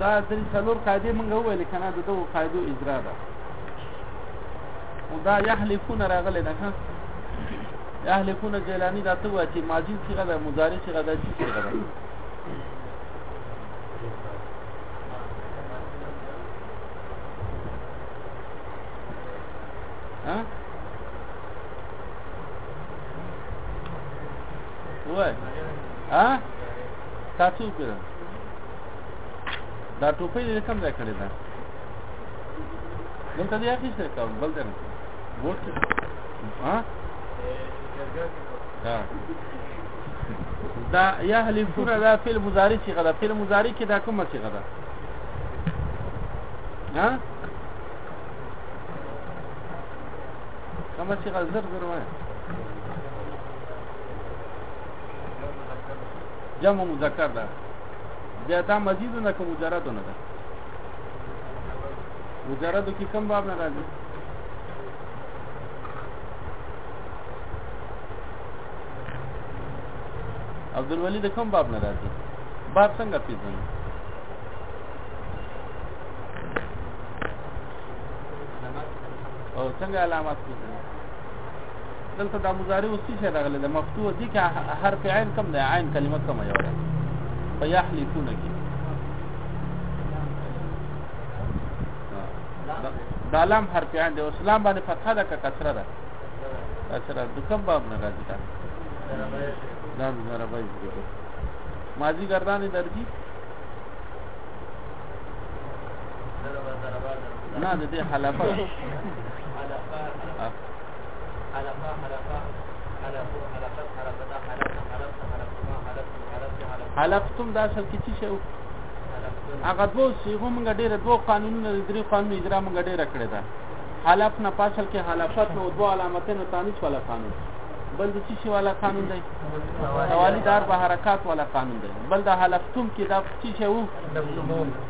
دا درې څلور قاعدې مونږ وویلې که نه د دغو قاعدو اجرا ده خو دا یحلفونه راغلی ده ښه یحلفونه جیلاني دا ته وایه چې ماضي صیغه ده مضارع صیغه ده چې صیغه ده ها وای ها تاسو کړه دا ټوپې دې کوم ځای کړې ده دلته دې اخیسته کوم بل ځای نه ووټ ها ها دا یا حلیفونه دا فعل مضارع صيغه ده فعل مضارع کې دا کومه صيغه ده ها کومه صيغه زر زر وایي جمع مذکر ده بیا دا مزید نه کوم مجرد نه ده مجرد کې کوم باب نه راځي عبد الولی د کوم باب نه راځي باب څنګه پیژنې او څنګه علامات پیژنې دلته د مضارع اوس څه راغلی د مفتوح دي کې حرف عین کم دی عین کلمه کم یو ده په یحلفون کې دا لام حرف عین دی اوس لام باندې فتحه ده که کسره ده کسره د کوم باب نه راځي دا دا نه راځي ماضی گردان درجی نه د دې حلفه حلفتم دا اصل کې څه شو هغه دوه صيغه مونږ ډېر دوه قانونونه درې قانون اجرا مونږ ډېر کړی دا حلف نه پاسل کې حلفت نو دوه علامتونو تانیث ولا قانون بل د څه والا قانون دی توالي دار به حرکات والا قانون دی بل د حلفتم کې دا څه شو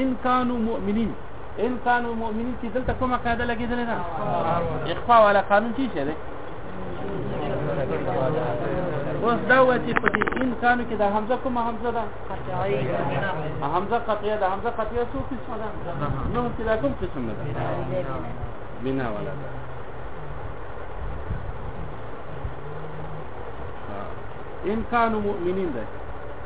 ان كانوا مؤمنين ان كانوا مؤمنين چې دلته کومه قاعده لګېدلې ده اخفاء ولا قانون چی شه ده اوس دا و چې په دې ان كانوا کې دا حمزه کومه حمزه ده حمزه قطعیه ده حمزه قطعیه څو قسم ده نو چې دا کوم قسم ده بنا ولا ده ان كانوا مؤمنين ده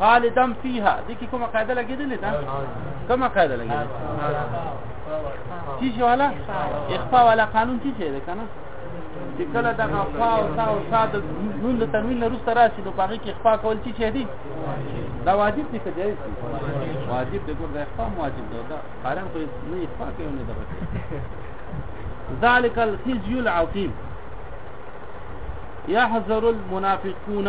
خالدم فيها دي کې کومه قاعده لګېدلې ده کومه قاعده لګېدلې چی والا اخفاء والا قانون چی دی کنه چې کله د غفا او تا او تا د نون د تنوین نه روسته راشي نو پاږي کې اخفاء کول چی چي دي دا واجب دي که جایز دي واجب دي ګور د اخفاء واجب دی دا قرآن خو نه اخفاء کوي نه دغه ذلك الخزي العظيم يحذر المنافقون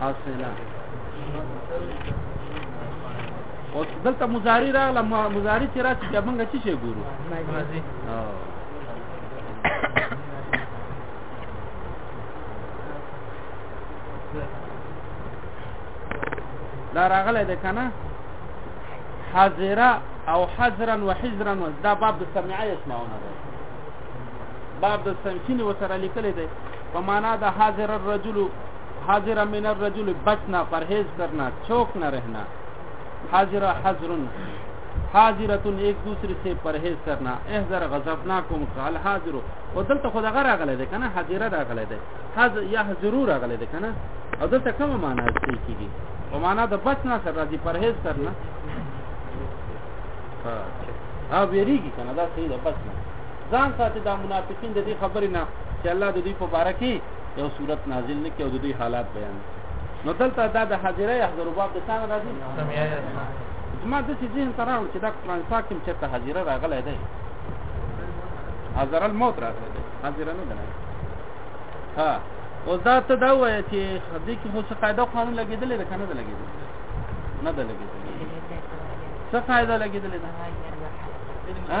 حاصله اوس دلته مضاری راغله مضاری چې راشي چې موږ څه شي ګورو ماضي دا راغله ده کنه حاضره او حذرا وحذرا دا باب د سمعه يسمعونه ده باب د سمعه وتر لیکل ده په معنا د حاضر الرجل حاضر من الرجل بچنا پرهیز کرنا چوک نه رہنا حاضر حضر حاضرت ایک دوسرے سے پرهیز کرنا احذر غضبنا کوم قال حاضر او دلته خدا غره غلې ده کنه حاضر را غلې ده حاضر یا حضور را غلې ده کنه او دلته کوم معنا استعمال کیږي او معنا د بچنا سره راځي پرهیز کرنا ها ویریږي کنه دا صحیح ده بچنا ځان ساتي دا منافقین د دې خبرې نه چې الله د دې په باره کې یو صورت نازل نه کی او د دوی حالات بیان نو دلته دا د حاضره یحضر باب د ثانه راځي زما د څه ذهن تراو چې دا قرآن پاک کې چې ته حاضره راغله ده حاضر الموت راغله ده حاضره نه ده ها او دا ته دا وایي چې دې کې خو څه قاعده قانون لګیدل ده کنه ده لګیدل نه ده لګیدل څه قاعده لګیدل ده ها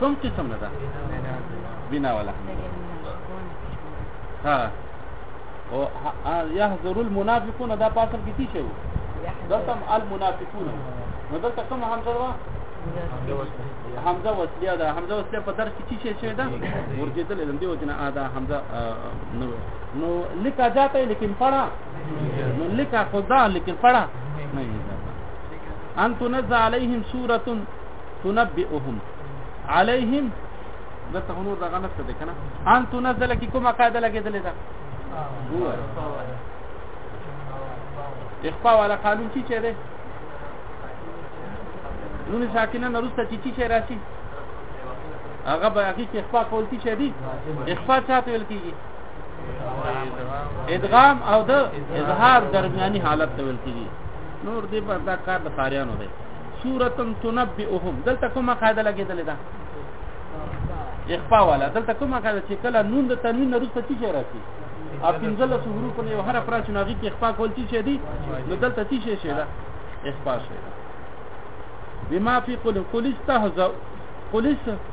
کوم قسم نه ده بنا ولا ها او يحذر المنافقون دا پاسل کې څه شو دلته المنافقون نو دلته کوم حمزه وا حمزه وصلیه ده حمزه وصلیه په درس کې څه شي ده ورګېدل د دې وجنه ادا حمزه نو نو لکه جاته لیکن پڑا نو لکه خدا لیکن پڑا نه ان تنزل عليهم سوره تنبئهم عليهم دا ته نور دغه نه څه کنه ان تنزل کی کومه قاعده لګیدلې ده اخفاء ولا قانون چی چه ده نون ساکنه نرسته چی چی چه راشي هغه به هغه کې اخفاء کول چی چه دي اخفاء چاته ویل کیږي ادغام او د اظهار درمیاني حالت ته ویل کیږي نور دې په دا کار د خاریانو دی سوره تنبئهم دلته کومه قاعده لګیدلې ده اخفاء والا دلته کومه قاعده چې کله نون د تنوین وروسته چې راځي ا پنځل حروف نه یو هر افراد چې ناغي کې اخفاء کول چې دي نو دلته چې شي شي ده اخفاء شي بما في قل قل استهزأ قل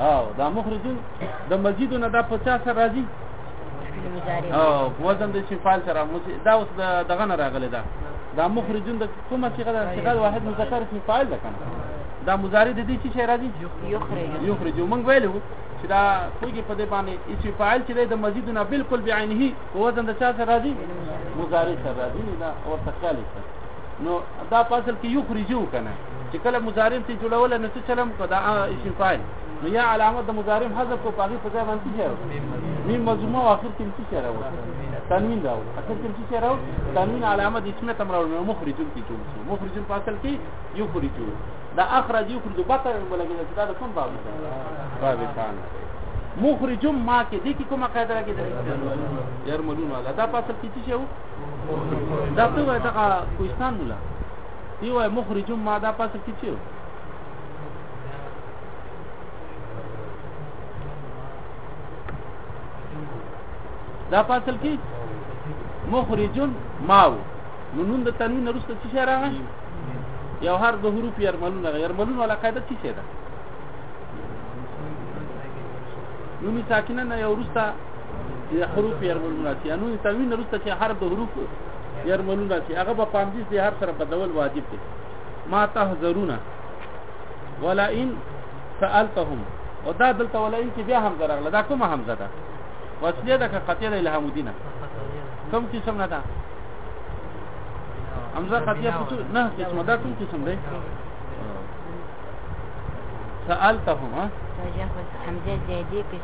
او دا مخرجون د مزید نه دا 50 سره راځي او وزن د شفال سره دا اوس دغه نه راغلی دا دا مخرجون د کومه صيغه ده صيغه واحد مذکر چې فاعل ده کنه دا مضارع د دې چې شی راځي یخرج یخرج موږ ویلو چې دا کوګي په دې باندې چې فاعل چې د مزید نه بالکل بعینه په وزن د چا سره راځي مضارع سره راځي دا او تکاله نو دا پاسل کې یخرجو کنه چې کله مضارب ته جوړول نو څه چلم کو دا اسم فاعل نو یا علامه د مضارب حذف کو پاغي په ځای باندې ځای میم مضمومه او اخر کې څه ځای راو تنوین راو اخر کې څه ځای راو تنوین علامه د اسمه تم راو نو مخرج کی جوړ شو مخرج په اصل کې یو خرج دا اخرج یو خرج بطل ولګي دا د کوم باب نه باب ثان مخرج ما کې دې کې کومه قاعده راګې ده یار مولون والا دا په اصل کې څه شو دا څه وایي دا کوهستان مولا دی وای مخرج ما دا پاسه کې چیو دا فاصل کې مخرجن ماو نو نون د تنوین نرسته څه شي راغی یو هر د حروف يرملون راغی يرملون ولا قاعده څه شي ده نون ساکنه نه یو رسته د حروف يرملون راسي انو د تنوین وروسته چې حرف د حروف يرملون راسي هغه په پامدیس د حرف سره بدول واجب دی ما تحذرون ولا ان سالتهم او دا دلته ولا ان کې بیا هم درغله دا کومه حمزه ده وصلیه ده که قطعه ده الهام دینه کوم قسم نه ده حمزه قطعه څه نه قسم ده کوم قسم ده سالتهم ها حمزه زیدی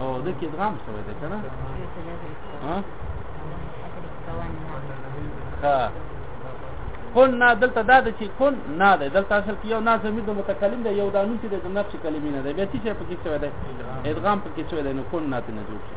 او د کې درام شوی دی کنه ها ها کن نه دلته دا د چې کن نه ده دلته اصل کې یو نه زمير د متکلم دی یو دانو چې د نفس کلمې نه ده بیا چې په کې شوی دی ادغام په کې شوی دی نو کن نه ته نه جوړ شي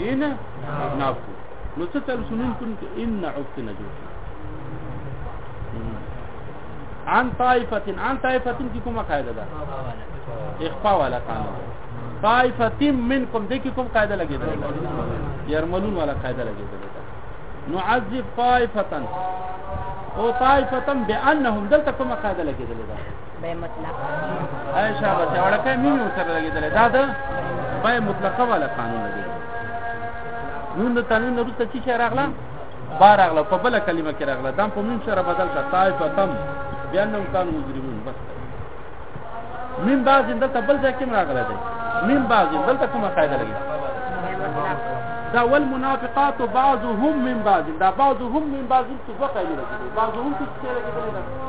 ان ناف نو څه تل سنون کن ان عفت نجوت عن طائفه عن طائفه کی کومه قاعده ده اخفاء ولا قانون طائفه منکم دکی کوم قاعده لګی ده يرملون ولا قاعده لګی ده نعذب طائفه او طائفه بانهم دلته کومه قاعده لګی ده بای مطلق اي شابه چې وړکه مين سره لګیدل دا دا بای مطلقه ولا قانون دی نون د تنوین وروسته چې شي راغله با راغله په بل کلمه کې راغله دا په مين سره بدل کا طائفه تم بیانم کان مجرمون بس مين باز د تبل ځای کې راغله دی مين باز بل ته کومه قاعده لګي دا والمنافقات بعضهم من بعض دا بعضهم من بعض څه فقایي لګي بعضهم څه لګي